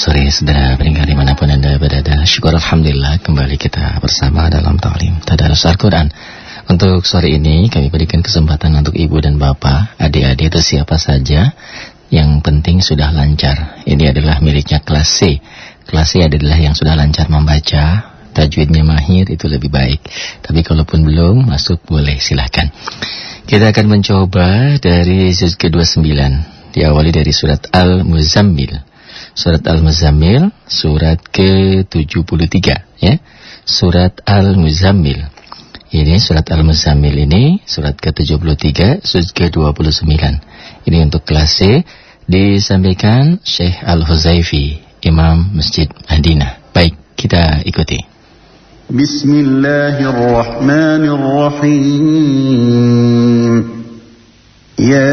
sore saudara pendengar di mana pun anda berada. Syukur Alhamdulillah kembali kita bersama dalam ta'lim Tadarus Al-Quran. Untuk sore ini kami berikan kesempatan untuk ibu dan bapak Adik-adik atau siapa saja Yang penting sudah lancar. Ini adalah miliknya kelas C. Kelas C adalah yang sudah lancar membaca Tajwidnya mahir itu lebih baik. Tapi kalaupun belum masuk boleh silahkan. Kita akan mencoba dari juz ke-29 Diawali dari surat Al-Muzammil Surat Al-Muzammil, surat ke-73 ya. Surat Al-Muzammil. Ini surat Al-Muzammil ini surat ke-73, surat ke-29. Ini untuk kelas C disampaikan Syekh Al-Huzaifi, Imam Masjid Madinah. Baik, kita ikuti. Bismillahirrahmanirrahim. Ya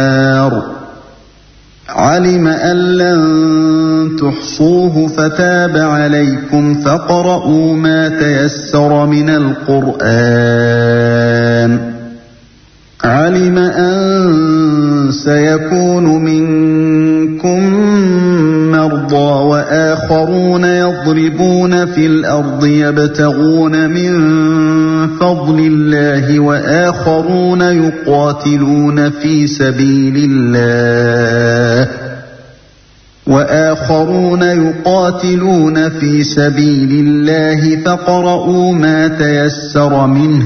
علم أن لن تحصوه فتاب عليكم فقرؤوا ما تيسر من القرآن. علم أن سيكون منكم مرضى وآخرون يضربون في الأرض يبتغون من فضل الله وآخرون يقاتلون في سبيل الله وآخرون يقاتلون في سبيل الله فقرؤوا ما تيسر منه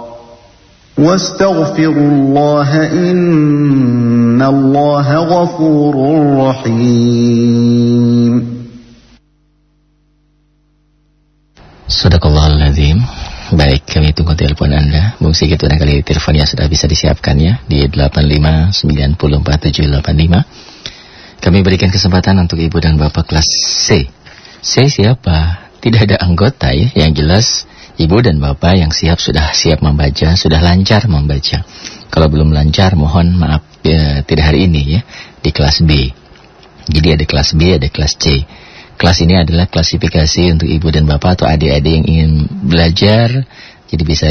واستغفروا الله إن الله غفور رحيم Sadaqallahul Baik, kami tunggu telepon Anda. Bung Sigit barangkali teleponnya sudah bisa disiapkan ya di 85904785. Kami berikan kesempatan untuk Ibu dan Bapak kelas C. C siapa? Tidak ada anggota ya, yang jelas Ibu dan Bapak yang siap sudah siap membaca, sudah lancar membaca. Kalau belum lancar mohon maaf ya, tidak hari ini ya, di kelas B. Jadi ada kelas B, ada kelas C. Kelas ini adalah klasifikasi untuk ibu dan bapak atau adik-adik yang ingin belajar. Jadi bisa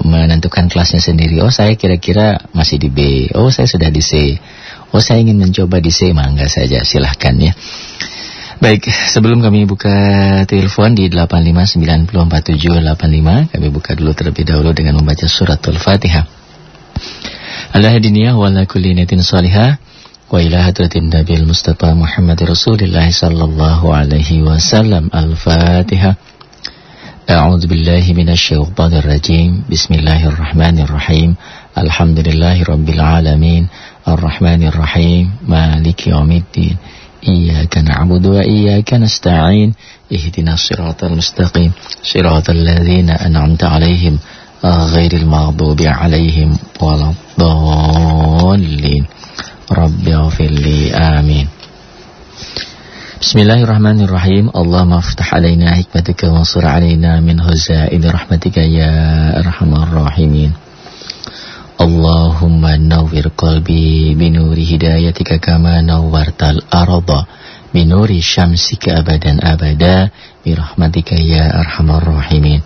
menentukan kelasnya sendiri. Oh saya kira-kira masih di B. Oh saya sudah di C. Oh saya ingin mencoba di C. Mangga saja silahkan ya. Baik, sebelum kami buka telepon di 8594785, kami buka dulu terlebih dahulu dengan membaca surat al-fatihah. Alhamdulillah wa la kulli niyatin salihah wa ila hadratin nabiyil Mustafa Muhammad Rasulillah sallallahu alaihi wasallam. Al-Fatihah. A'udzu billahi minasyaitonir rajim. Bismillahirrahmanirrahim. Alhamdulillahirabbil alamin. Arrahmanirrahim. Maliki yaumiddin. رب الرحمن الرحيم إياك نعبد وإياك نستعين اهدنا الصراط المستقيم. صراط الذين أنعمت عليهم غير المغضوب عليهم ولا الضالين. Rabbi afirli amin Bismillahirrahmanirrahim Allahumma ftah alaina hikmatika wa sur alaina min huzaini rahmatika ya arhamar rahimin Allahumma nawwir qalbi binuri hidayatika kama nawwartal arda binuri syamsika abadan abada bi rahmatika ya arhamar rahimin.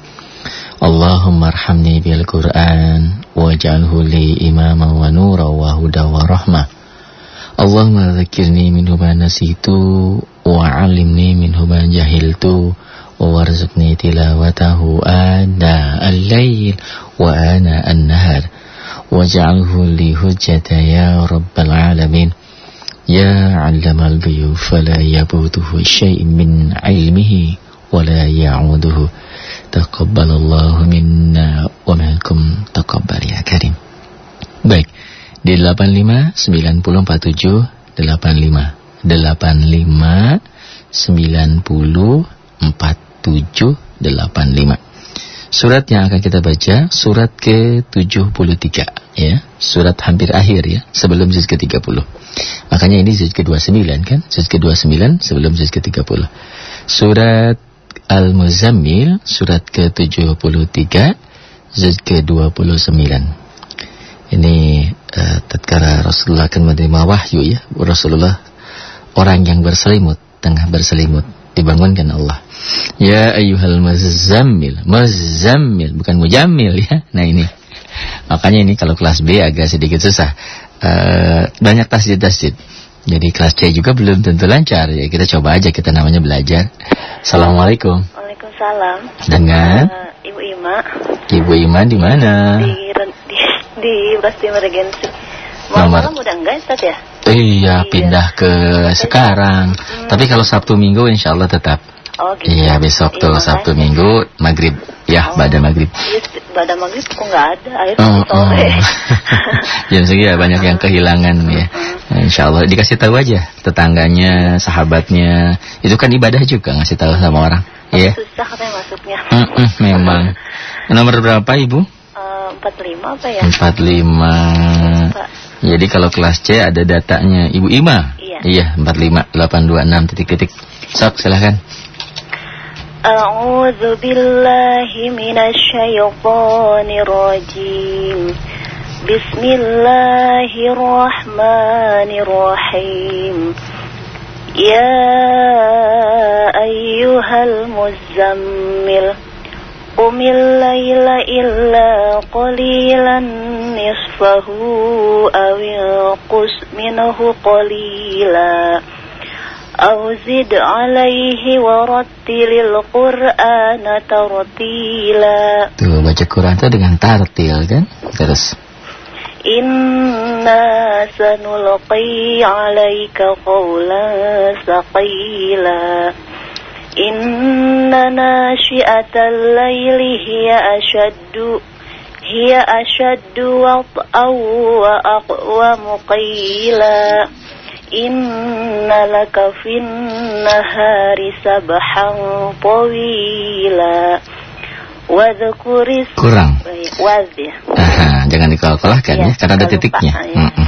Allahumma arhamni bil Qur'an waj'alhu li imama wa nura wa huda wa rahmah Allahumma dzakirni minhu ma nasitu wa 'allimni minhu ma jahiltu wa warzuqni tilawatahu ana al-lail wa ana an-nahar waj'alhu li hujjata ya rabbal alamin. Ya 'allamal ghuyub fala yabutuhu syai'un min 'ilmihi wa la ya'uduhu. Taqabbalallahu minna wa minkum. Taqabbal ya karim. Baik di 85 9047 85 85 90 4785 Surat yang akan kita baca surat ke-73 ya, surat hampir akhir ya, sebelum juz ke-30. Makanya ini juz ke-29 kan? Juz ke-29 sebelum juz ke-30. Surat Al-Muzammil surat ke-73 juz ke-29. Ini uh, tatkala Rasulullah akan menerima wahyu ya. Rasulullah orang yang berselimut, tengah berselimut dibangunkan Allah. Ya ayyuhal muzammil, muzammil bukan mujamil ya. Nah ini. Makanya ini kalau kelas B agak sedikit susah. Uh, banyak tasjid-tasjid. Jadi kelas C juga belum tentu lancar. Ya kita coba aja kita namanya belajar. Assalamualaikum. Waalaikumsalam. Dengan uh, Ibu Ima. Ibu Ima di mana? Di di di Timur Regency. Nomor- Malam udah enggak Ustaz ya? Iya, pindah ke sekarang. Tapi kalau Sabtu Minggu insya Allah tetap. Oh gitu. Iya, besok tuh Iya, Sabtu makasih. Minggu maghrib. Ya, Oh. pada maghrib. Iya, pada maghrib kok nggak ada air Oh, sore. oh. Jam segini ya banyak yang kehilangan ya. Insya Allah dikasih tahu aja tetangganya, sahabatnya. Itu kan ibadah juga ngasih tahu sama orang. Ya. Susah katanya masuknya. Mm-mm, memang. Nomor berapa Ibu? Eh, 45 apa ya? 45. Pak. Jadi kalau kelas C ada datanya Ibu Ima. Iya. Iya, 45826 titik-titik. Sok, silahkan. A'udzu billahi minasy rajim. Bismillahirrahmanirrahim. Ya ayyuhal muzammil قم الليل إلا قليلا نصفه أو انقص منه قليلا أو زد عليه ورتل القرآن ترتيلا Tuh baca Quran tuh dengan tartil kan? Terus. إنا سنلقي عليك قولا ثقيلا إن ناشئة الليل هي أشد هي أشد وطئا وأقوم قيلا إن لك في النهار سبحا طويلا واذكر اسم Kurang. واذ Aha, jangan dikolah-kolahkan ya, Iya, karena ada lupa, titiknya. ya. Mm-mm.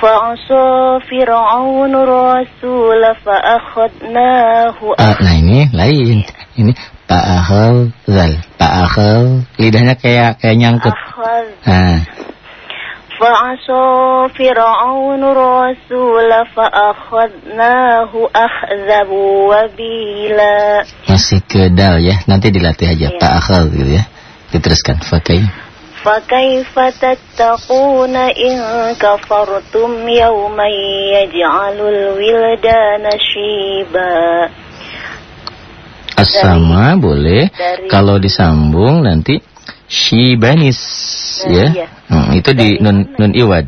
Fa'asa Fir'aun Rasul fa'akhadnahu Nah ini lain. Ini Pa'akhal Zal Pa'akhal Lidahnya kayak kayak nyangkut. Nah Fa'asa Fir'aun Rasul fa'akhadnahu akhzabu wabila Masih ke dal ya. Nanti dilatih aja. Ya. Pa'akhal gitu ya. Diteruskan. Fakai. فكيف تتقون إن كفرتم يوما يجعل الولدان شيبا Asama boleh. dari- Kalau disambung nanti shibanis Dari- ya. iya. Hmm, itu di Dari nun mana? nun iwad.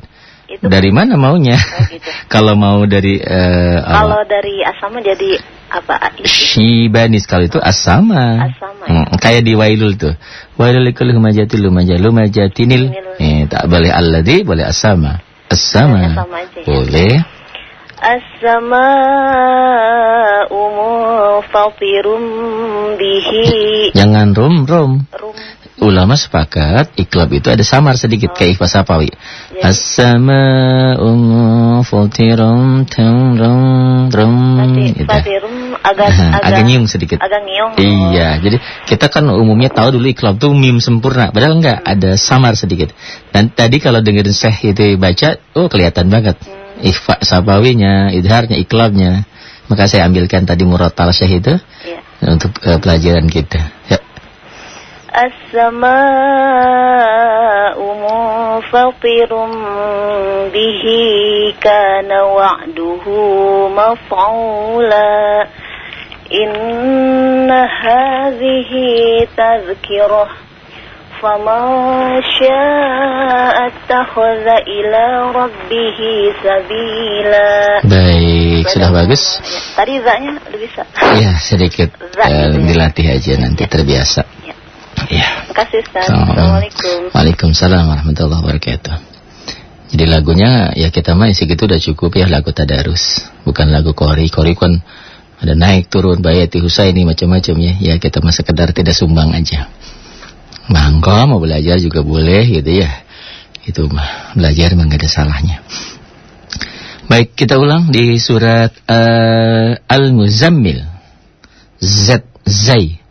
Itu Dari mana maunya? Oh, gitu. Kalau mau dari eh, kalau dari asama jadi apa? Shibanis kalau itu asama. Asama, Hmm, kayak di wailul tuh. Wailul likul humajati lumajah lumajatinil. Tinil. Eh, tak boleh alladhi, boleh asama. Asama. Asama aja ya. Boleh. As-sama'u munfatirum bihi Jangan rum rum. rum Ulama sepakat iklab itu ada samar sedikit kayak ikhfa sapawi. Jadi- As-sama'u munfatirum tum rum rum. Gitu. fatirum agak agak agak nyiung sedikit. agak nyiung. Iya, jadi kita kan umumnya tahu dulu iklab tuh mim sempurna, padahal enggak, ada samar sedikit. Dan tadi kalau dengerin Syekh itu baca, oh kelihatan banget. Ikhfa sabawinya, idharnya, iklabnya. Maka saya ambilkan tadi murotal Syekh itu Iya. untuk eh, pelajaran kita. Ya. As-sama'u munfatirum bihi kana wa'duhu maf'ula Inna hadhihi tazkirah faman syaa attakhadha ila rabbih sabila Baik, sudah bagus. Tadi zaknya udah bisa. Ya, sedikit ya. dilatih aja nanti terbiasa. Ya. Ya. Terima kasih Ustaz. Assalamualaikum. Waalaikumsalam warahmatullahi wabarakatuh. Jadi lagunya ya kita main segitu udah cukup ya lagu tadarus. Bukan lagu kori. Kori kan ada naik turun bayati husaini macam-macam ya. Ya kita mah sekedar tidak sumbang aja. Mangko mau belajar juga boleh gitu ya. Itu mah belajar mah ada salahnya. Baik, kita ulang di surat eh, Al-Muzammil. Z Zai.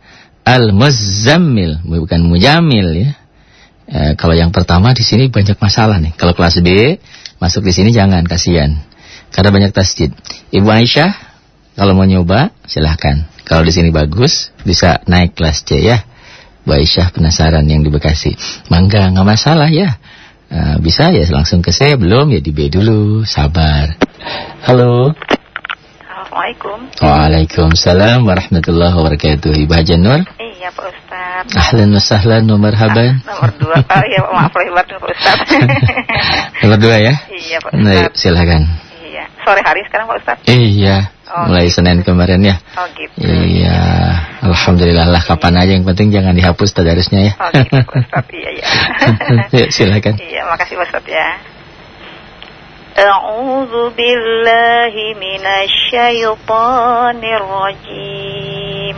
Al-Muzammil, bukan Mujamil ya. Eh, kalau yang pertama di sini banyak masalah nih. Kalau kelas B masuk di sini jangan kasihan. Karena banyak tasjid. Ibu Aisyah kalau mau nyoba silahkan. Kalau di sini bagus bisa naik kelas C ya. Bu Aisyah penasaran yang di Bekasi. Mangga nggak masalah ya. Eh, bisa ya langsung ke C belum ya di B dulu. Sabar. Halo. Assalamualaikum. Waalaikumsalam warahmatullahi wabarakatuh. Ibu Hajan Nur. Iya Pak Ustaz. Ahlan wa sahlan wa marhaban. Nomor dua. Oh iya maaf batin Pak Ustaz. Nomor dua ya. iya Pak Baik, Ustaz. silakan. Iya. Sore hari sekarang Pak Ustaz. Iya, Oh, mulai Senin kemarin ya. Oh gitu. Iya, alhamdulillah lah kapan aja yang penting jangan dihapus tadarusnya ya. Oh gitu Pak Ustaz. Iya iya. Silakan. Iya makasih Pak Ustaz ya. أعوذ بالله من الشيطان الرجيم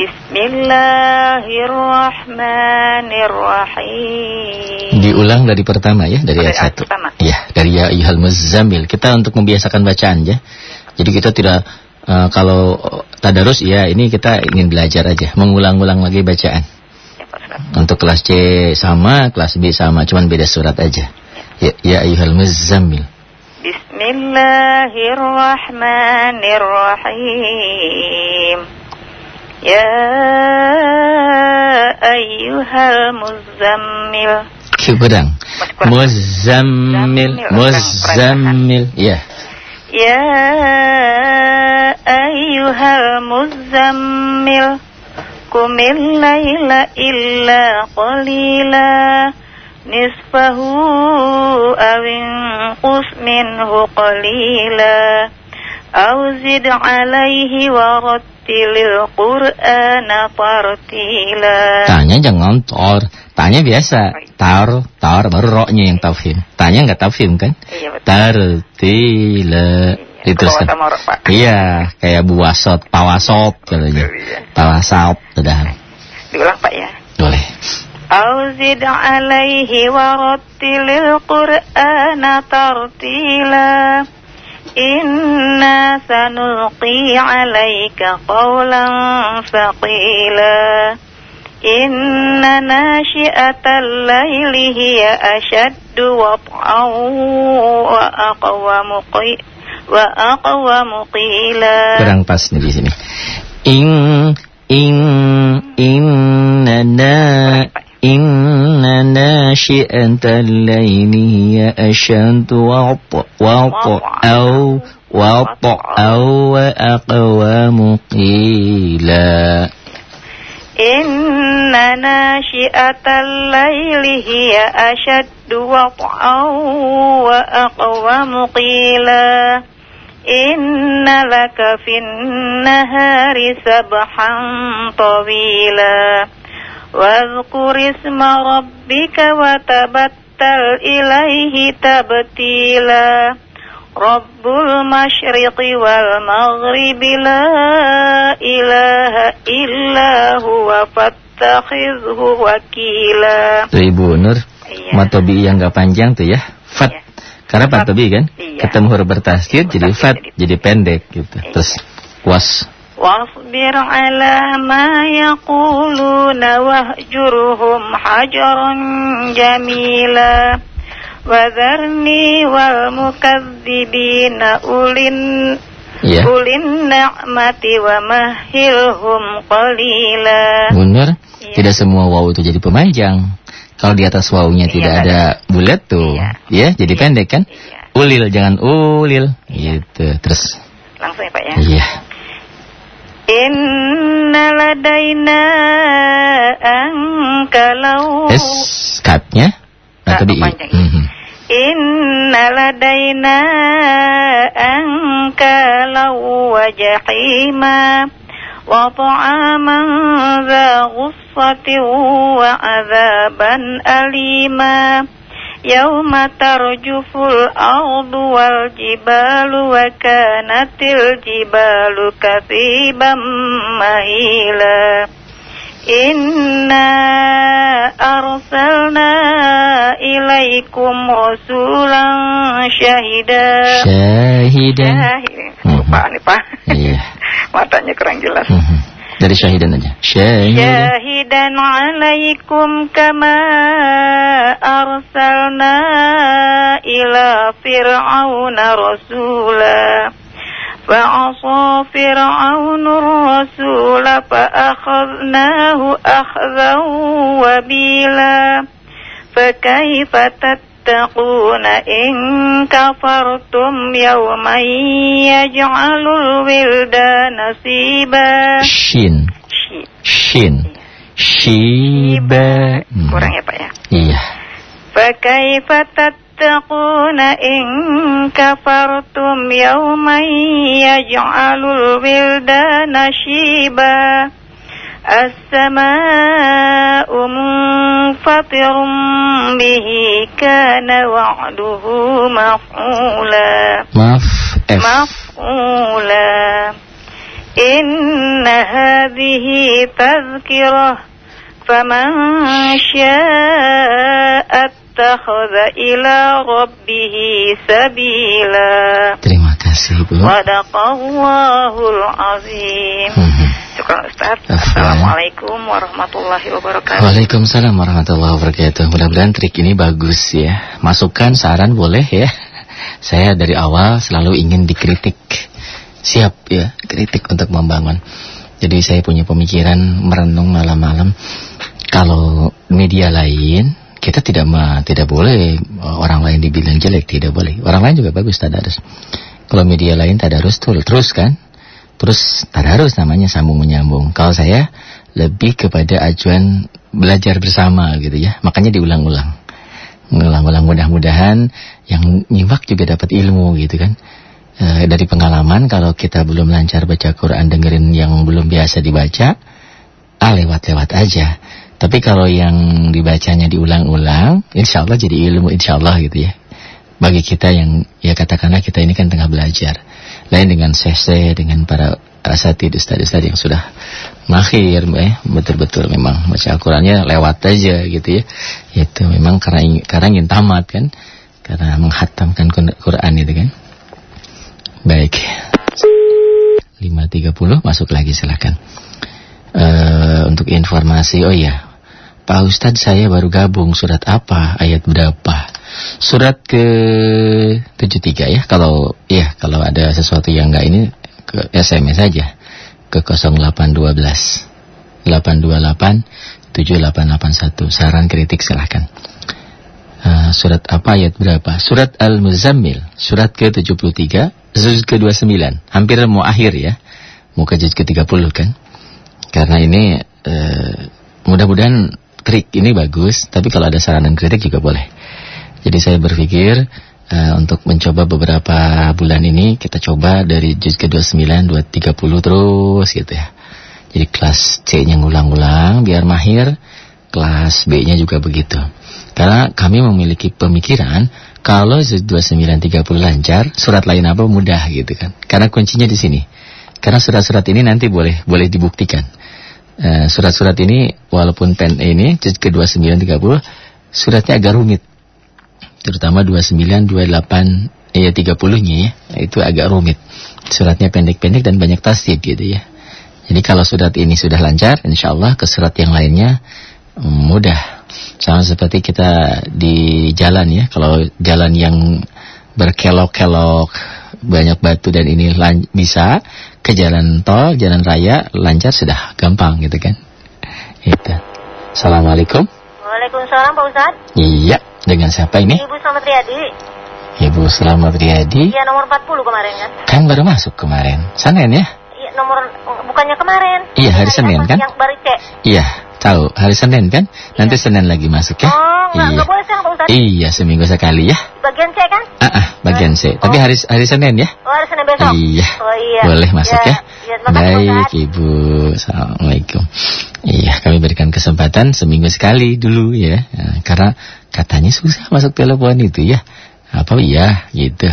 بسم الله الرحمن الرحيم Diulang dari pertama ya, dari Oh, dari ayat ayat satu. pertama. Iya, dari ya ayyuhal muzammil. Kita untuk membiasakan bacaan ya. Jadi kita tidak eh, kalau tadarus ya ini kita ingin belajar aja, mengulang-ulang lagi bacaan. Ya Pak Ustaz. Untuk kelas C sama, kelas B sama, cuman beda surat aja. يا, أيها المزمل. بسم الله الرحمن الرحيم. يا أيها المزمل. شو بدang مزمل. مزمل. يا. يا أيها المزمل. قم الليل إلا قليلاً. نصفه أو انقص منه قليلا أو زد عليه ورتل القرآن ترتيلا Tanya jangan tor. Tanya biasa. Tar, tar, baru roknya yang tafhim. Tanya nggak tafhim kan? Iya betul. Tartila. Iya, Diteruskan. bawa sama rok, Pak. Iya, kayak buasot, pawasot katanya. Iya. Pawasot, sudah. Diulang Pak ya. Boleh. أو زد عليه ورتل القرآن ترتيلا إنا سنلقي عليك قولا ثقيلا Inna nasyi'atal laili hiya ashaddu wat'an wa aqwamu qi wa aqwamu qila. Kurang pas nih di sini. In in innana inna nasyi'atal laili hiya ashaddu wat'an au wat'an wa aqwamu qila. Inna nasyi'atal laili hiya ashaddu wat'an wa aqwamu qila. Inna laka fin nahari sabhan rabbika wa tabattal ilaihi tabtila. Rabbul masyriqi wal maghribi la ilaha illa huwa fattakhidhu wakila. Tuh Ibu Nur, Iya. matobi yang gak panjang tuh ya. Fat. Iya. Karena Fat. matobi kan Iya. ketemu huruf bertasjid jadi Bertasjid fat, jadi- jadi pendek gitu. Iya. Terus was. واصبر على ما يقولون واهجرهم حجرا جميلا وذرني والمكذبين أولي Iya. أولي النعمة ومهلهم قليلا Bu Nur, Iya. tidak semua waw itu jadi pemanjang. Kalau di atas wawunya Iya, tidak ada. ada bulat tuh, Iya. ya jadi Iya. pendek kan? Iya. Ulil jangan ulil, gitu. Terus, Langsung ya Pak ya iya. Inna ladaina angkalau Es katnya atau di i? panjang. Mhm. Inna ladaina ankalau wa jahima wa ta'aman dha ghussatin wa azaban alima Yawma tarjuful ardu wal jibalu wa kanatil jibalu kasiban mahila Inna arsalna ilaikum rasulan syahida. Syahidan. Syahid. Mhm. Lupa nih Pak. Iya. Matanya kurang jelas Mhm. Dari syahidan aja. Syahidan. Syahidan alaikum kama arsalna ila fir'auna rasula. فعصى فرعون الرسول فأخذناه أخذا وبيلا فكيف تتقون إن كفرتم يوما يجعل الولدان سيبا Shin. Shi- Shin. Shiba. Mhm. Kurang ya Pak ya Iya. فكيف تتقون إن كفرتم يوما يجعل الولدان شيبا السماء منفطر به كان وعده مفعولا. مفعولا إن هذه تذكرة فمن شاء ittakhadha ila rabbihi sabila. Terima kasih Bu. Wadaqallahul azim. Hmm, hmm. Syukur Ustaz. Assalamualaikum warahmatullahi wabarakatuh. Waalaikumsalam warahmatullahi wabarakatuh. Mudah-mudahan trik ini bagus ya. Masukan saran boleh ya. Saya dari awal selalu ingin dikritik. Siap ya, kritik untuk membangun. Jadi saya punya pemikiran merenung malam-malam kalau media lain kita tidak ma tidak boleh uh, orang lain dibilang jelek, tidak boleh. Orang lain juga bagus tadarus. Kalau media lain tadarus tuh terus kan? Terus tadarus namanya sambung menyambung. Kalau saya lebih kepada ajuan belajar bersama gitu ya. Makanya diulang-ulang. Mengulang-ulang mudah-mudahan yang nyimak juga dapat ilmu gitu kan. E, dari pengalaman kalau kita belum lancar baca Quran dengerin yang belum biasa dibaca, ah lewat-lewat aja. Tapi kalau yang dibacanya diulang-ulang, insya Allah jadi ilmu insya Allah gitu ya. Bagi kita yang ya katakanlah kita ini kan tengah belajar. Lain dengan sese dengan para asatid ustad-ustad yang sudah mahir eh betul-betul memang baca Al-Qur'annya lewat aja gitu ya. Itu memang karena ingin, karena ingin tamat kan. Karena menghatamkan Quran itu kan. Baik. 5.30 masuk lagi silakan. Eh, untuk informasi, oh iya, Pak Ustadz saya baru gabung surat apa, ayat berapa? Surat ke 73 ya. Kalau ya kalau ada sesuatu yang enggak ini ke SMS saja ke 0812 828 7881. Saran kritik silahkan. Uh, surat apa ayat berapa? Surat Al-Muzammil, surat ke-73, juz ke-29. Hampir mau akhir ya. Mau ke juz ke-30 kan? Karena ini uh, mudah-mudahan trik ini bagus, tapi kalau ada saran dan kritik juga boleh. Jadi saya berpikir uh, untuk mencoba beberapa bulan ini kita coba dari juz ke-29, 230 terus gitu ya. Jadi kelas C-nya ngulang-ngulang biar mahir, kelas B-nya juga begitu. Karena kami memiliki pemikiran kalau 2930 lancar, surat lain apa mudah gitu kan. Karena kuncinya di sini. Karena surat-surat ini nanti boleh boleh dibuktikan. Eh, surat-surat ini walaupun pen ini ke 2930 suratnya agak rumit. Terutama 29 28 ya 30-nya ya, itu agak rumit. Suratnya pendek-pendek dan banyak tasdid gitu ya. Jadi kalau surat ini sudah lancar, insya Allah ke surat yang lainnya mm, mudah sama seperti kita di jalan ya, kalau jalan yang berkelok-kelok, banyak batu dan ini bisa ke jalan tol, jalan raya lancar sudah gampang gitu kan. Itu. Assalamualaikum. Waalaikumsalam Pak Ustaz. Iya, dengan siapa ini? Ibu Selamat Riyadi. Ibu Selamat Riyadi. Iya nomor 40 kemarin kan? Kan baru masuk kemarin. Senin ya? Iya nomor bukannya kemarin. Iya hari Senin kan? Yang baru cek. Iya. Tahu, hari Senin kan? Nanti iya. Senin lagi masuk ya? Oh, enggak, iya. enggak boleh Pak Ustaz. Iya, seminggu sekali ya. Bagian C kan? Ah, ah bagian C. Oh. Tapi hari hari Senin ya? Oh, hari Senin besok. Iya. Oh, iya. Boleh masuk ya? ya? Baik, Ibu. Assalamualaikum. Iya, kami berikan kesempatan seminggu sekali dulu ya. Nah, karena katanya susah masuk telepon itu ya. Apa iya gitu.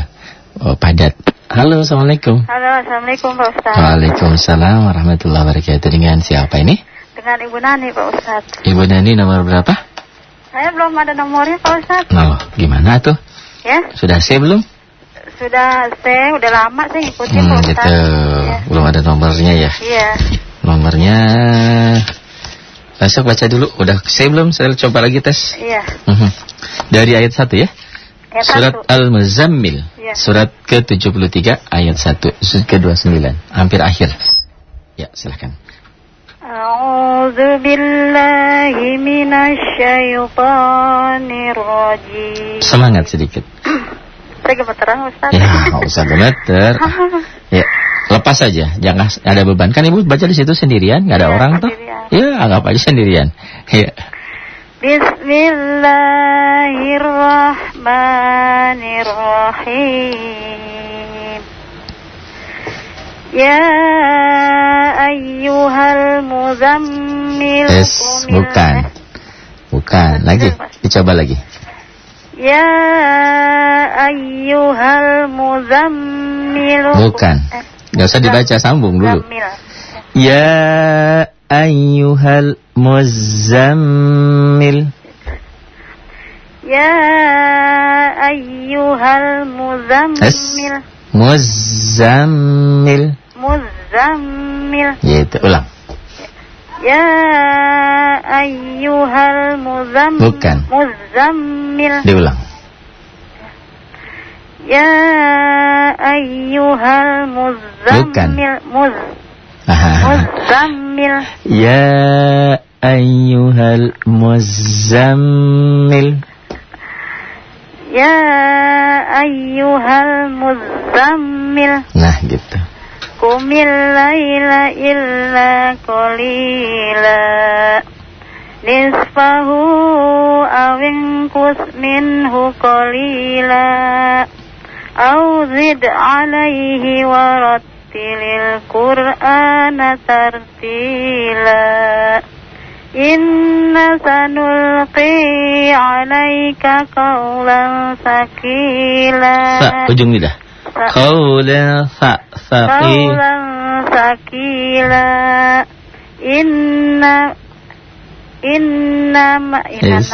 Oh, padat. Halo, Assalamualaikum. Halo, Assalamualaikum Pak Ustaz. Waalaikumsalam warahmatullahi wabarakatuh. Dengan siapa ini? Dengan Ibu Nani Pak Ustaz. Ibu Nani nomor berapa? Saya belum ada nomornya Pak Ustaz. Nah, gimana tuh? Ya? Sudah C belum? Sudah C, udah lama sih ngikutin hmm, Pak Ustaz. Gitu. Ya. Belum ada nomornya ya? Iya. Nomornya... Besok baca dulu. Udah C belum? Saya coba lagi tes. Iya. Uh -huh. Dari ayat 1 ya? Ayat Surat Al-Muzammil. Ya. Surat ke-73 ayat 1. Surat ke-29. Hampir akhir. Ya, silahkan. أعوذ بالله من الشيطان الرجيم Semangat sedikit. Saya gemeteran Ustaz. Ya, nggak usah gemeter. ya, lepas saja. Jangan ada beban. Kan Ibu baca di situ sendirian, nggak ada ya, orang tuh. Ya, anggap aja sendirian. Ya. Bismillahirrahmanirrahim. Ya ayyuhal muzammil Yes, bukan. Bukan, lagi. Dicoba lagi. Ya ayyuhal muzammil Bukan. Gak usah dibaca, sambung dulu. Ya ayyuhal muzammil. Ya ayyuhal muzammil. Yes. Muzammil. Muzammil. Gitu, ulang. Ya ayyuhal muzammil. Bukan. Muzammil. Diulang. Ya ayyuhal muzammil. Bukan. Muz. Muzammil. Ya ayyuhal muzammil. Ya ayyuhal muzammil. Nah, gitu. Qumil laila illa qalila. Nisfahu awin kus minhu qalila. Au zid alaihi warattilil qur'ana tartila. Inna sanulqi alaika qawlan sakila. Sa, ujung lidah. Saqi. Qawlan sakila. Inna Inna ma Yes.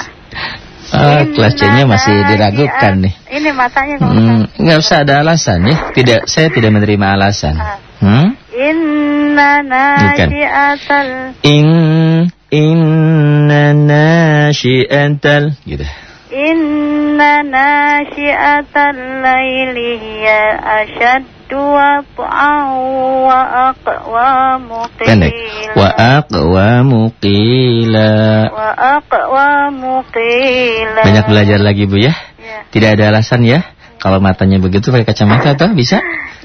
Ah, kelas C-nya masih diragukan nih. Ini matanya kok. Hmm, nggak usah ada alasan ya. Tidak, saya tidak menerima alasan. Ah. Hmm? Inna Inna nasyiatal In inna nasyiatal gitu. Inna nasyiatal laili hiya asyaddu wat'an wa aqwamu Pendek. qila Wa aqwamu qila. wa aqwamu qila Banyak belajar lagi Bu ya. Ya. Tidak ada alasan ya. Kalau matanya begitu pakai kacamata atau bisa?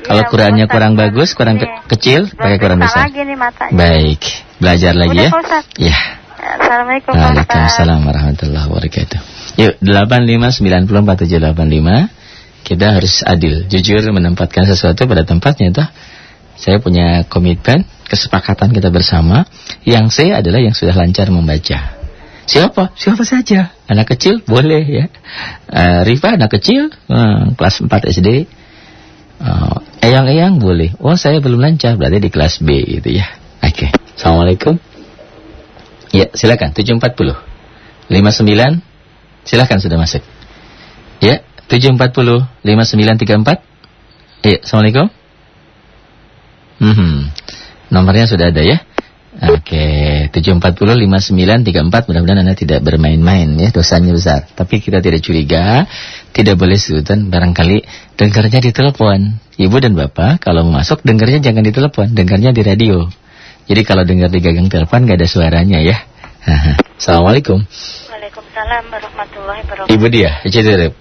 Kalau Iya, Qurannya kurang bagus, kurang ke- Iya. kecil, pakai Belum besar. lagi nih matanya Baik, belajar lagi Udah, ya. Ya. Assalamualaikum Pak. Waalaikumsalam warahmatullahi wabarakatuh. Yuk, 85904785. Kita harus adil, jujur menempatkan sesuatu pada tempatnya toh. Saya punya komitmen, kesepakatan kita bersama. Yang saya adalah yang sudah lancar membaca. Siapa? Siapa saja. Anak kecil boleh ya. Eh, Rifa anak kecil, eh, kelas 4 SD. Eh, Eyang-eyang boleh. Oh saya belum lancar, berarti di kelas B gitu ya. Oke. Assalamualaikum. Ya, silakan 740. 59 silakan sudah masuk. Ya, 740 5934. Ya, Assalamualaikum. Hmm. Nomornya sudah ada ya. Oke, 740 5934 mudah-mudahan Anda tidak bermain-main ya, dosanya besar. Tapi kita tidak curiga, tidak boleh sudut barangkali dengarnya di telepon. Ibu dan Bapak kalau masuk dengarnya jangan di telepon, dengarnya di radio. Jadi kalau dengar di gagang telepon nggak ada suaranya ya. Assalamualaikum. Waalaikumsalam warahmatullahi wabarakatuh. Ibu dia, Citirip.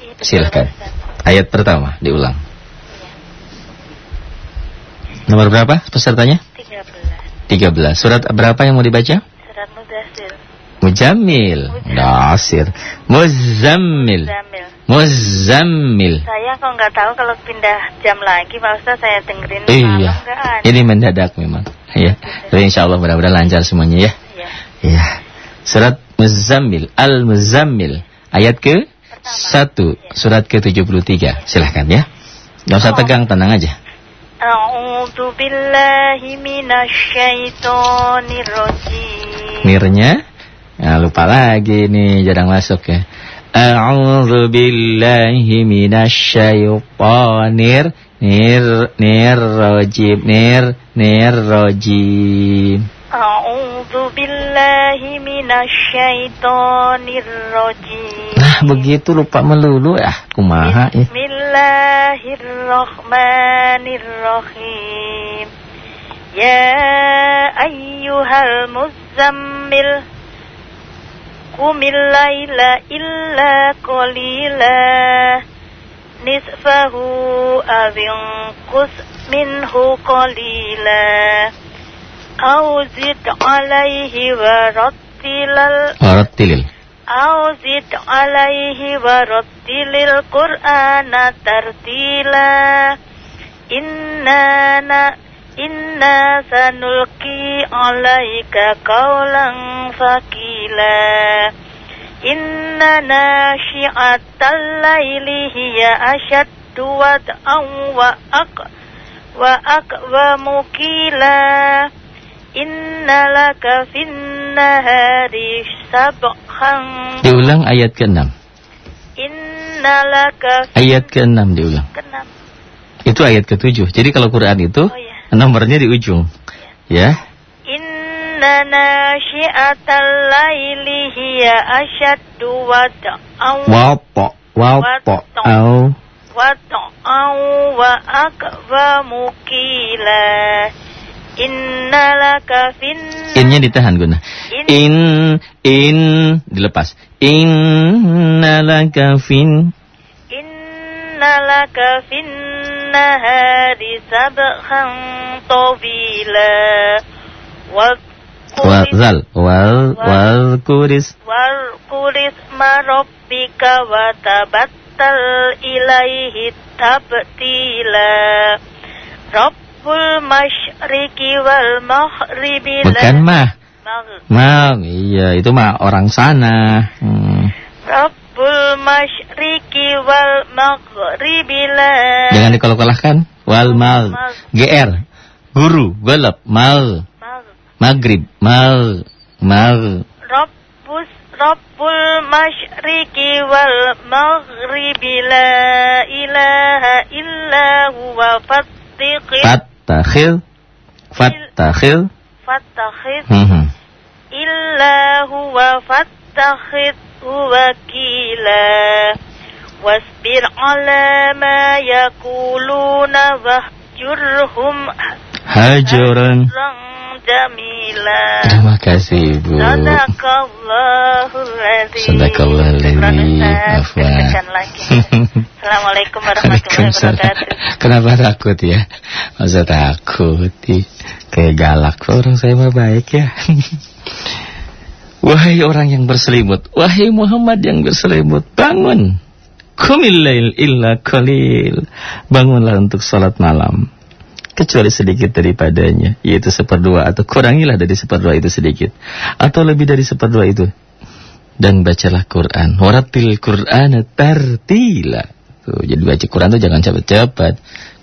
Iya, Silakan. Ayat pertama diulang. Iya. Nomor berapa pesertanya? 13. 13. Surat berapa yang mau dibaca? Surat Mudassir. Mujammil. Nasir. Muzammil. Zamil. Muzammil. Saya kok nggak tahu kalau pindah jam lagi Pak Ustaz saya dengerin Iya. Ini mendadak memang. Ya. Tapi insya Allah mudah-mudahan lancar semuanya ya. Iya. Ya. Surat Muzammil. Al-Muzammil. Ayat ke satu. Surat ke-73. Silahkan ya. Gak usah Oh. tegang, tenang aja. A'udzu billahi minasyaitonir rajim. Mirnya. Nah, lupa lagi nih, jarang masuk ya. A'udzu billahi minasyaitonir nir nir rajim nir nir rajim. A'udzu billahi minasyaitonir rajim. Nah, begitu lupa melulu ya, kumaha ya. Bismillahirrahmanirrahim. Ya ayyuhal muzammil qumil laila illa qalila. Nisfahu awin minhu qalila. Auzid alaihi wa rattilal. Ah, rattilil. Aw alaihi wa rattilil qur'ana tartila. Inna Inna sanulki alaika kaulang fakila Inna nashi'atal layli hiya ashaddu wad'an wa aq wa aqwamu qila Inna laka finnahari sabhan Diulang ayat ke-6 Inna laka Ayat ke-6 diulang. ke Itu ayat ke-7 Jadi kalau Quran itu oh, iya. Nomornya di ujung. Ya. Inna nasyi'atal laili hiya asyaddu wata'aw. Wata' au Wata'aw wa akwa mukila. Innalaka fin Innya ditahan guna In In Dilepas Innalaka fin Innalaka fin في النهار سبحا طويلا wa zal wal wal kuris واذكر اسم ربك وتبتل إليه تبتيلا رب المشرق والمغرب bukan mah مغ- mah iya itu mah orang sana hmm. Rabbul masyriqi wal maghribi Jangan dikolok-kolahkan. Wal mal. GR. Guru, golop mal. Maghrib, mal. Mal. Rabbus Rabbul masyriqi wal maghribi la ilaha illa huwa fattiqi. Fattakhil. Fattakhil. Fattakhil. Mhm. Illa huwa fattakhil wasbir ala ma yakuluna wahjurhum Hajaran. hajran jamila Terima kasih Ibu. Sadaqallahul azim Sadaqallahul azim. Syukran, Ustaz. Afwan. Assalamualaikum warahmatullahi wabarakatuh Kenapa takut ya? Masa takut? Kayak galak orang saya mah baik ya. Wahai orang yang berselimut, wahai Muhammad yang berselimut, bangun. Qumil lail illa qalil. Bangunlah untuk salat malam. Kecuali sedikit daripadanya, yaitu seperdua atau kurangilah dari seperdua itu sedikit. Atau lebih dari seperdua itu. Dan bacalah Quran. Waratil Quran tartila. Jadi baca Quran tuh jangan cepat-cepat.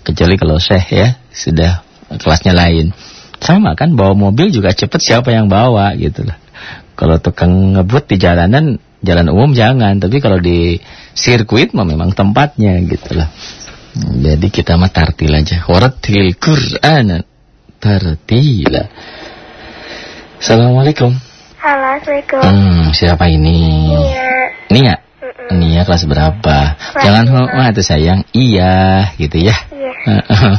Kecuali kalau syekh ya, sudah kelasnya lain. Sama kan, bawa mobil juga cepat siapa yang bawa gitu lah. Kalau tukang ngebut di jalanan, jalan umum jangan. Tapi kalau di sirkuit mah memang tempatnya gitu lah. Jadi kita mah tartil aja. Waratil Quran tartila. Assalamualaikum. Halo, Assalamualaikum. Hmm, siapa ini? Iya. Nia. Mm-mm. Nia kelas berapa? Jangan lima. wah tuh sayang. Iya, gitu ya. Iya.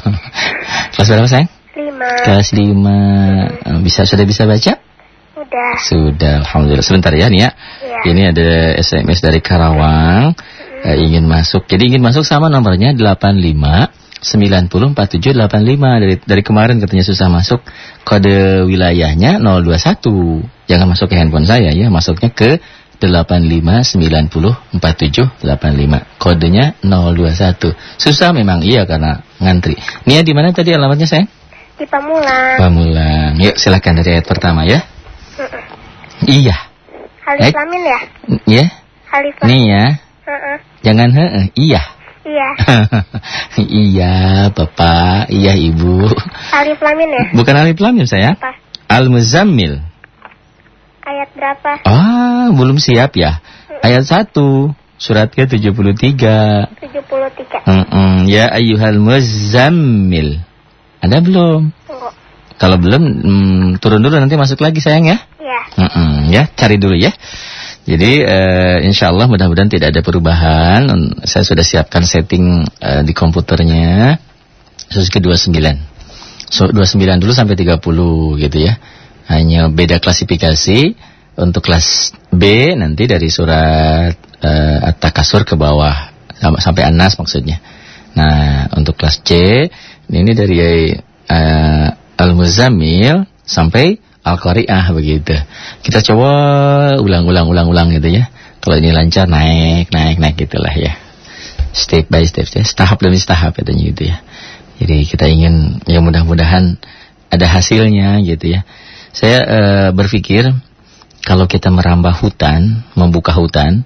kelas berapa sayang? Lima. Kelas 5. Bisa sudah bisa baca? Udah. Sudah, alhamdulillah. Sebentar ya Nia. Iya. Ini ada SMS dari Karawang. Eh, ingin masuk. Jadi ingin masuk sama nomornya 85 904785 dari dari kemarin katanya susah masuk kode wilayahnya 021 jangan masuk ke handphone saya ya masuknya ke 85904785 kodenya 021 susah memang iya karena ngantri Nia di mana tadi alamatnya saya Di Pamulang. Pamulang yuk silakan dari ayat pertama ya Iya Alif Eh? Lamin ya? ya Alif Lamin. nih ya Heeh. jangan heeh iya Iya. iya bapak iya ibu Alif Lamin ya? bukan alif lam mim saya Apa? al muzammil Ayat berapa? ah belum siap ya ayat 1 surat ke 73 73. Mm-mm. ya ayyuhal muzammil ada belum Tunggu. Kalau belum mm, turun dulu nanti masuk lagi sayang ya? Iya. Mm-mm, ya cari dulu ya. Jadi eh, insya Allah mudah-mudahan tidak ada perubahan. Saya sudah siapkan setting eh, di komputernya. Khusus ke 29 so, 29 dulu sampai 30 gitu ya. Hanya beda klasifikasi. Untuk kelas B nanti dari surat eh, At-Takasur ke bawah. Sampai Anas maksudnya. Nah untuk kelas C ini dari eh, Al-Muzammil sampai Al-Qari'ah begitu. Kita coba ulang-ulang-ulang-ulang gitu ya. Kalau ini lancar naik, naik, naik gitulah ya. Step by step ya, tahap demi tahap katanya gitu ya. Jadi kita ingin ya mudah-mudahan ada hasilnya gitu ya. Saya eh, berpikir kalau kita merambah hutan, membuka hutan,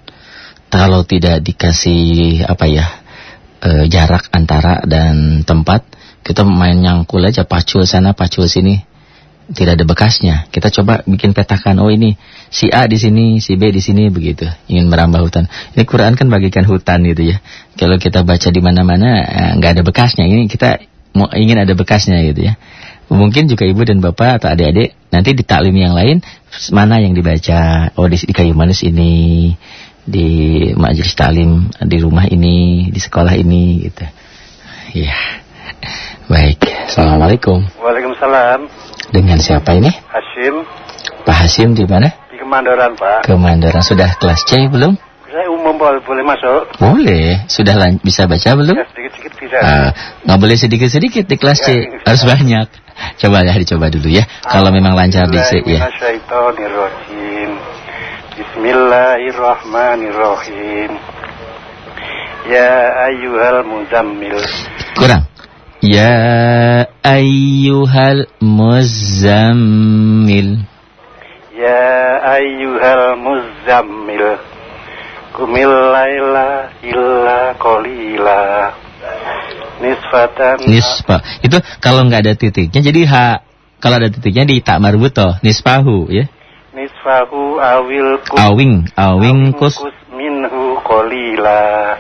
kalau tidak dikasih apa ya eh, jarak antara dan tempat, kita main nyangkul aja pacul sana, pacul sini, tidak ada bekasnya. Kita coba bikin petakan. Oh ini si A di sini, si B di sini begitu. Ingin merambah hutan. Ini Quran kan bagikan hutan gitu ya. Kalau kita baca di mana-mana eh, nggak ada bekasnya. Ini kita mau ingin ada bekasnya gitu ya. Mungkin juga ibu dan bapak atau adik-adik nanti di taklim yang lain mana yang dibaca. Oh di, di kayu manis ini, di majelis taklim di rumah ini, di sekolah ini gitu. Iya. Baik. Assalamualaikum. Waalaikumsalam. Dengan siapa ini? Hashim Pak Hasim di mana? di Kemandoran, Pak. Kemandoran sudah kelas C belum? Saya umum boleh, masuk. Boleh. Sudah bisa baca belum? Ya, sedikit-sedikit bisa. Ah, nggak boleh sedikit-sedikit di kelas C, Ya, harus banyak. Coba ya dicoba dulu ya. Kalau memang lancar di C ya. Bismillahirrahmanirrahim. Ya ayyuhal muzammil. Kurang. Ya ayyuhal muzammil. Ya ayyuhal muzammil. Kumil laila illa qalila. Nisfatan Nispa. Itu kalau nggak ada titiknya jadi H. Kalau ada titiknya di tak marbuto, nisfahu ya. nisfahu awil kus Awing, awing kus minhu qalila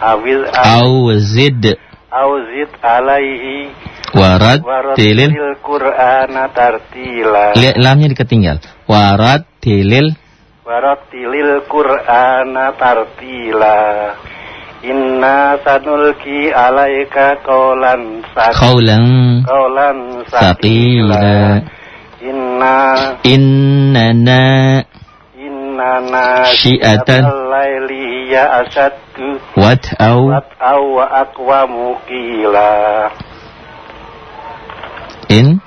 awil au zid Auzid alaihi Warat tilil Qur'ana tartila. Lihat lamnya diketinggal. Warat tilil Warattilil Qur'ana tartila. Inna sanulki alaika qawlan sak Qawlan qawlan Saqila saqila. Inna Innana Syi'atan. laili ya asaddu Wat'au wat'aw wa aqwamu qila. In?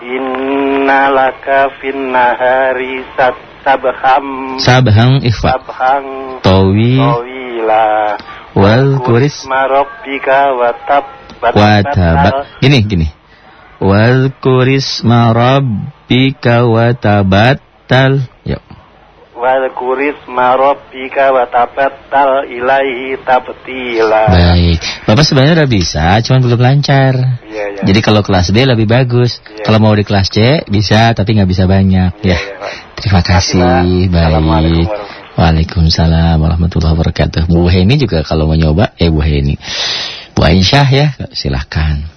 Inna laka fin nahari sat sabham. Sabhang ikhfa. Sabhang Tawi tawila. Wal kuris marobbika wa tab Wataba Gini gini. Wal kuris marabbika watabattal Yuk wal kuris marobbika wa tabattal ilaihi tabtila. Baik. Bapak sebenarnya udah bisa Cuman belum lancar. Iya ya Jadi kalau kelas B lebih bagus. Iya. Kalau mau di kelas C bisa tapi nggak bisa banyak. Iya, ya. iya, Pak. Terima kasih. Baik. Waalaikumsalam warahmatullahi wabarakatuh. Bu Heni juga kalau mau nyoba Eh Bu Heni. Bu Aisyah ya silahkan.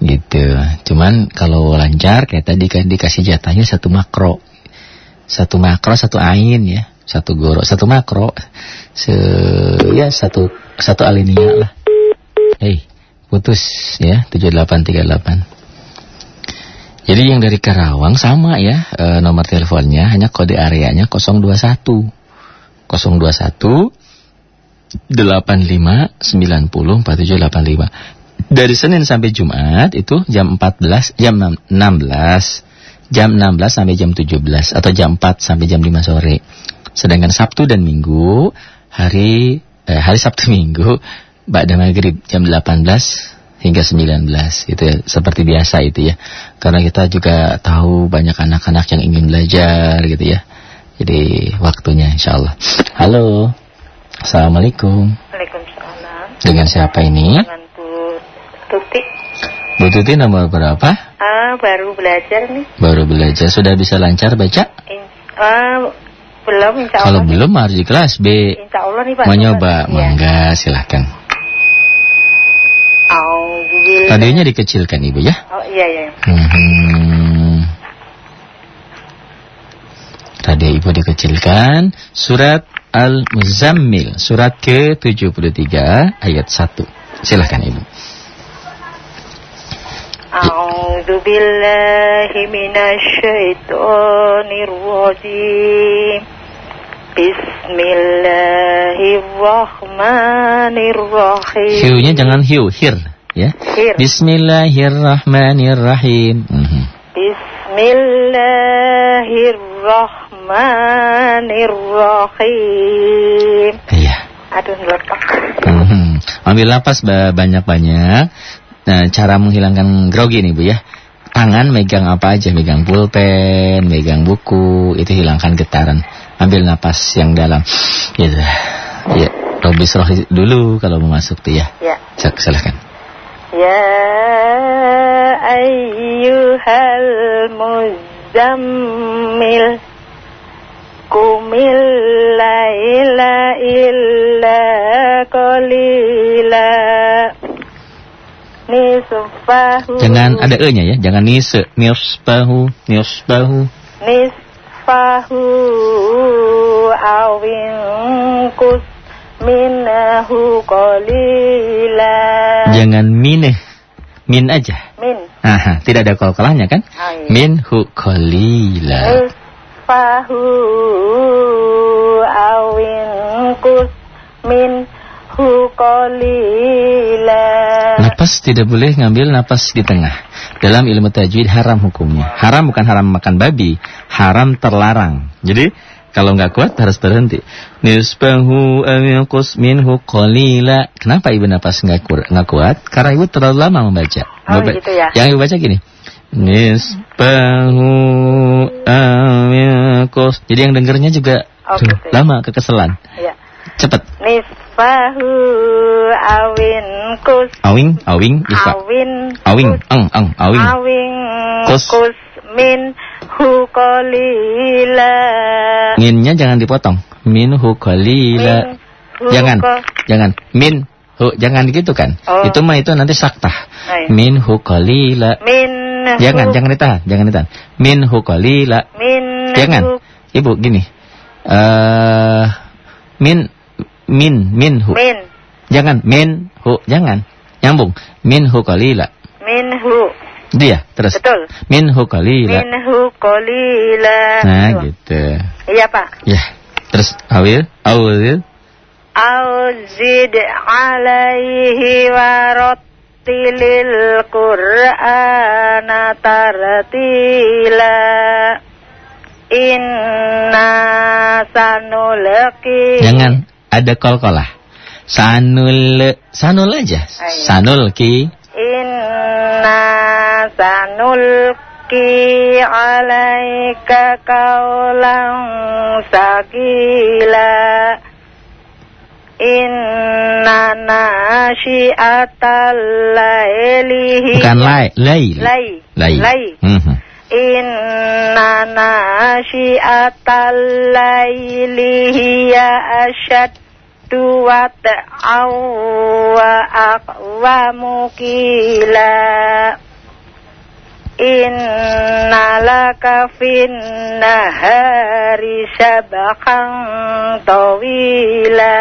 Gitu. Cuman kalau lancar kayak tadi kan dikasih jatahnya satu makro Satu makro satu ain ya. Satu goro satu makro. Se Ya satu Satu alinea lah. Hei putus ya 7838 jadi yang dari Karawang sama ya e, nomor teleponnya. Hanya kode areanya 021 021 85 90 4785 dari Senin sampai Jumat itu jam 14 jam 6 16 jam 16 sampai jam 17 atau jam 4 sampai jam 5 sore. Sedangkan Sabtu dan Minggu hari eh, hari Sabtu Minggu Ba'da Maghrib jam 18 hingga 19 itu ya, seperti biasa itu ya. Karena kita juga tahu banyak anak-anak yang ingin belajar gitu ya. Jadi waktunya insya Allah halo. Assalamualaikum. Waalaikumsalam. dengan siapa ini? Dengan. Bu Tuti nomor berapa Ah, baru belajar nih. baru belajar sudah bisa lancar baca In, ah, belum insya kalau nih. belum harus di kelas B Insya Allah nih Pak. mau nyoba Iya. mangga silahkan radionya dikecilkan ibu ya Oh iya iya. Hmm. Radio ibu dikecilkan Surat Al-Muzammil Surat ke-73 Ayat 1 Silahkan ibu A'udzubillahi minasyaitonir rajim. Bismillahirrahmanirrahim. Hiunya jangan hiu Hir ya Hir. Bismillahirrahmanirrahim Mhm. Bismillahirrahmanirrahim. Iya Aduh, letak. Mhm. Ambil napas ba- banyak-banyak Nah cara menghilangkan grogi nih bu ya. Tangan megang apa aja Megang pulpen, megang buku Itu hilangkan getaran. Ambil napas yang dalam. Gitu. Ya, Robis rohi dulu kalau mau masuk tuh ya. Ya. Sil- Silahkan Ya ayyuhal muzammil Kumil laila illa qalila Nisfahu Jangan ada e-nya ya Jangan nise. Nisbahu Nisbahu Nisfahu awin kus minhu qalila Jangan mineh. Min aja. Min. Aha, Tidak ada kol-kolahnya kan? Oh, iya. Minhu qalila Nisfahu awin kus minhu qalila Napas tidak boleh ngambil napas di tengah. Dalam ilmu tajwid haram hukumnya. Haram bukan haram makan babi, haram terlarang. Jadi kalau nggak kuat harus berhenti. Nisbahu aminqus minhu qalila. Kenapa ibu napas nggak kuat? Karena ibu terlalu lama membaca. Oh, Bapak- gitu ya. Yang ibu baca gini. Nisbahu aminqus. Jadi yang dengernya juga Oh, gitu ya. lama kekeselan. Ya Cepet. Nisfahu awin kus Awing, awing, ikhfa. awin Awing, eng, eng, awing. awing Kus. kus minhu qalila Minnya jangan dipotong. Minhu qalila. Minhu Jangan. qa- Jangan. Min hu jangan gitu kan. Oh. Itu mah itu nanti saktah. Oh, iya. Minhu qalila. Min Jangan, jangan ditahan, jangan ditahan. Minhu qalila. Min Jangan. Ibu gini. Eh min min minhu. Min Jangan minhu, jangan. Nyambung. Minhu qalila. minhu. Dia terus. Betul. Minhu qalila. Minhu qalila. Nah, gitu. Iya, Pak. Ya. Terus awil, awil. Auzid alaihi warattilil Qur'ana tartila Inna sanulki Jangan ada kol-kolah. Sanul sanul aja. Ayo. Sanul ki. Inna sanulki alaika kaulang sakila Inna nasyiatal laili Bukan lai, lai. Lai. Lai. Lai. Mhm. Inna nasyiatal laili hiya asyaddu wat'aw wa aqwamu qila. Inna laka fin nahari sabqan tawila.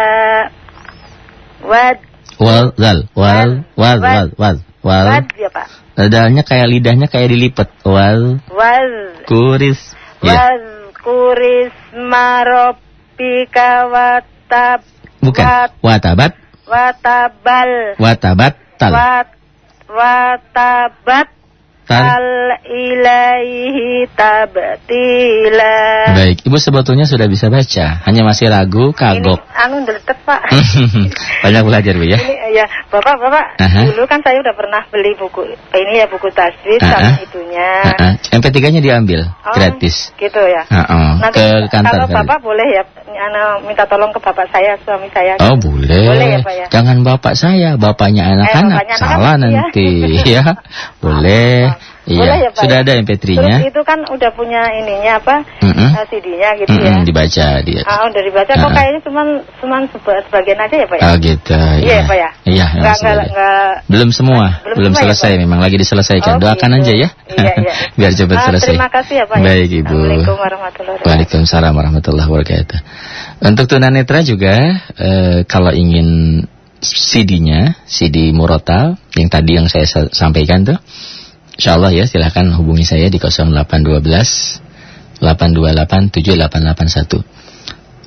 Wad. Wal, zal, wal, wal, wal, wal, wal. Wad ya Pak Dadanya kayak lidahnya kayak dilipet. Wal, Waz kuris. Ya, Wazkurisma rabbika watab bukan. wat- Watabat, watabal watabat, tal. wat watabat Tal. ilaihi tabtila Baik, Ibu sebetulnya sudah bisa baca. Hanya masih ragu, ini kagok. anu ndeletek Pak Banyak belajar, Bu ya. ini ya Bapak Bapak Aha. dulu kan saya udah pernah beli buku ini ya buku tajwid Aha. sama itunya Heeh. MP3-nya diambil, Oh, gratis. gitu ya Heeh, Nanti ke kantor kalau kali. Bapak boleh ya ana minta tolong ke bapak saya, suami saya. Oh boleh. Boleh ya, Pak, ya? Jangan bapak saya, bapaknya anak-anak. bapaknya Salah anak-anak, nanti. ya. Boleh. Iya. Boleh ya, Pak, Sudah ya? ada MP3-nya. Terus itu kan udah punya ininya apa? Mm-mm. eh, CD-nya gitu Mm-mm, ya. dibaca dia. Ah, udah dibaca kok kayaknya cuman cuman seba- sebagian aja ya, Pak ya? Oh gitu. Iya, ya, Pak ya? Iya, Nggak- memang sudah nggak- ada. nggak- Belum semua, Belum belum, semua ya, selesai. Pak? memang lagi diselesaikan. Oh, Doakan gitu. aja ya. Iya, iya. Biar cepat Ah, selesai. terima kasih ya, Pak ya. Baik, Ibu. Assalamualaikum warahmatullahi wabarakatuh. Waalaikumsalam warahmatullahi wabarakatuh. Untuk tunanetra juga eh, kalau ingin CD-nya, CD Murotal yang tadi yang saya sa- sampaikan tuh, Insya Allah ya silahkan hubungi saya di 0812 828 7881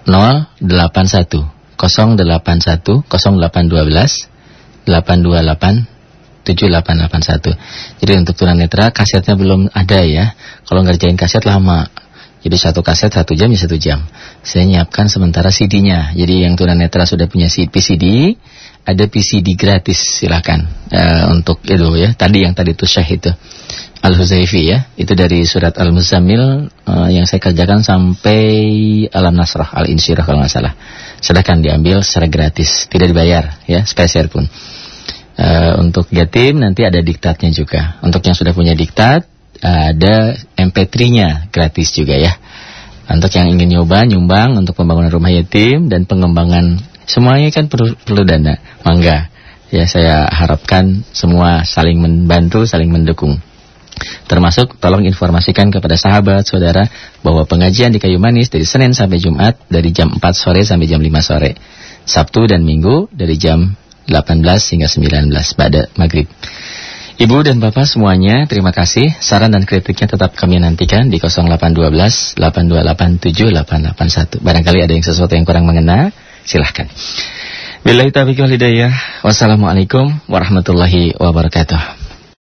081 081 0812 828 7881. Jadi untuk tunanetra kasetnya belum ada ya. Kalau ngerjain kaset lama. Jadi satu kaset satu jam ya satu jam. Saya nyiapkan sementara CD-nya. Jadi yang tunanetra sudah punya PCD, ada PCD gratis silahkan Eh, untuk itu ya. Tadi yang tadi itu Syekh itu Al Huzaifi ya. Itu dari surat Al Muzammil eh, yang saya kerjakan sampai Alam Nasrah Al Insyirah kalau nggak salah. Silahkan diambil secara gratis, tidak dibayar ya, spesial pun. Eh, untuk yatim nanti ada diktatnya juga. Untuk yang sudah punya diktat ada MP3-nya gratis juga ya. Untuk yang ingin nyoba nyumbang untuk pembangunan rumah yatim dan pengembangan semuanya kan perlu perlu dana. Mangga. Ya saya harapkan semua saling membantu, saling mendukung. Termasuk tolong informasikan kepada sahabat, saudara bahwa pengajian di Kayu Manis dari Senin sampai Jumat dari jam 4 sore sampai jam 5 sore. Sabtu dan Minggu dari jam 18 hingga 19 pada maghrib. Ibu dan Bapak semuanya terima kasih. Saran dan kritiknya tetap kami nantikan di 0812 8287 881. Barangkali ada yang sesuatu yang kurang mengena, silahkan. Bila taufiq wal hidayah. Wassalamualaikum warahmatullahi wabarakatuh.